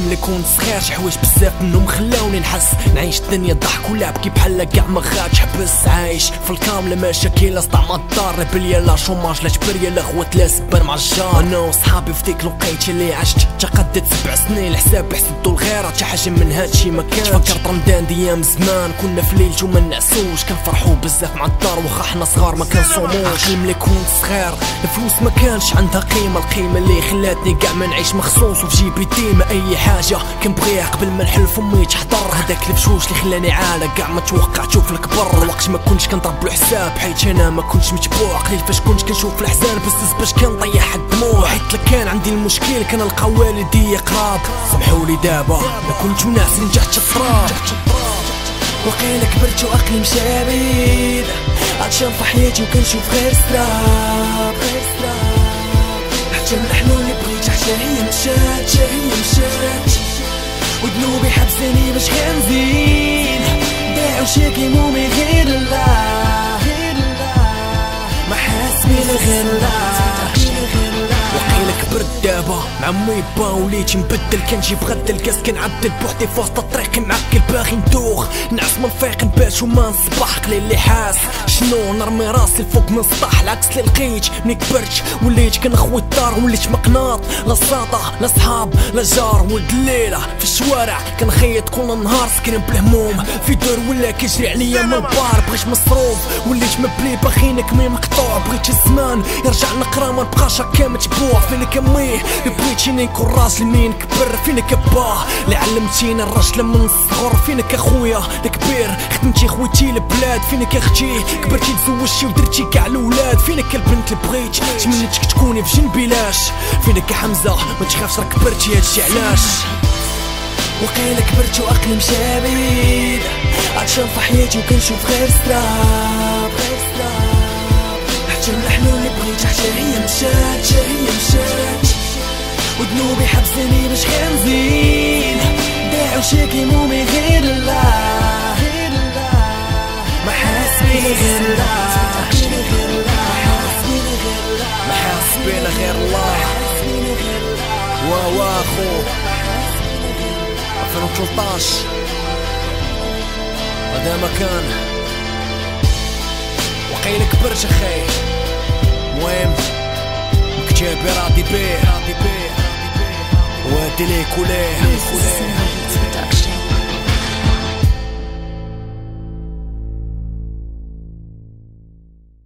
ملي كنت صغير شي حوايج بزاف منهم خلاوني نحس. نعيش الدنيا ضحك ولعب بحال كاع ما خاتش حبس عايش. في الكامل مشاكل استعمى الدار ريبليا لا شوماج لا جبريا لا خوات لا سبان مع الجار. أنا وصحابي في ديك الوقيته اللي عشت تقدت سبع سنين. الحساب حسبتو الغيرة حتى حاجة من هادشي ما كانش. فكرت رمضان ديام زمان كنا في ليلة وما نعسوش. كنفرحو بزاف مع الدار واخا حنا صغار ما كنصوموش. عقل ملي كنت صغير الفلوس ما كانش عندها قيمة. القيمة اللي خلاتني كاع ما نعيش مخصوص. وفي جيبي ديما أي حاجة كنبغيها قبل ما نحلف امي تحضر. هداك الفشوش اللي خلاني عالة كاع ما توقعت في الكبر. الوقت ما كنتش كنضرب له حساب حيت أنا ما كنتش متبوع. قليل فاش كنت كنشوف الأحزان بس باش كنطيح الدموع حيت كان عندي المشكل كنلقى والدي قراب سامحولي دابا ما كنت ناس نجحت التراب وقيل كبرت وعقلي مشى بعيد عطشان في حياتي وكنشوف غير ستراب غير ستراب حبساني باش كنزيد ضيع وشاكي مومي غير الله. ما حاسبي غير الله دابا مع مي با وليت نبدل كنجيب غدا الكاس كنعدل بوحدي في وسط الطريق معكل باغي ندوخ. نعس من فيق نبات وما نصبح قليل اللي حاس. شنو نرمي راسي الفوق من السطح العكس اللي لقيت ملي كبرت وليت كنخوي الدار وليت مقناط. لا صاطة لا صحاب لا جار ولد الليلة في الشوارع. كنخيط كل نهار سكرين بالهموم. في دور ولا كيجري عليا من بار بغيت مصروف. وليت مبلي باخينك مي مقطوع بغيت الزمان يرجع نقرا ما نبقاش هكا متبوع. فينك اميه بغيتيني نكون راس لمين كبر فينك باه اللي علمتيني الرجل من الصغر فينك اخويا الكبير. خدمتي خويتي البلاد فينك أختي كبرتي تزوجتي ودرتي كاع الأولاد. فينك البنت اللي بغيت. تمنيتك تكوني في جنبي لاش فينك حمزه ما تخافش راك كبرتي هادشي علاش؟ وقيل كبرت وعقلي مشى بعيد عطشان في حياتي وكنشوف غير ستراب حتى الحلول اللي بغيت حتى وذنوبي حبساني باش كنزيد ضيع وشاكي مومي غير الله غير الله ما حاسبين غير الله ما حاسبين غير الله وا وا خو 2013 هذا مكان وقيل كبرت أخي مهم كتابي راضي بيه وادي ليك وليه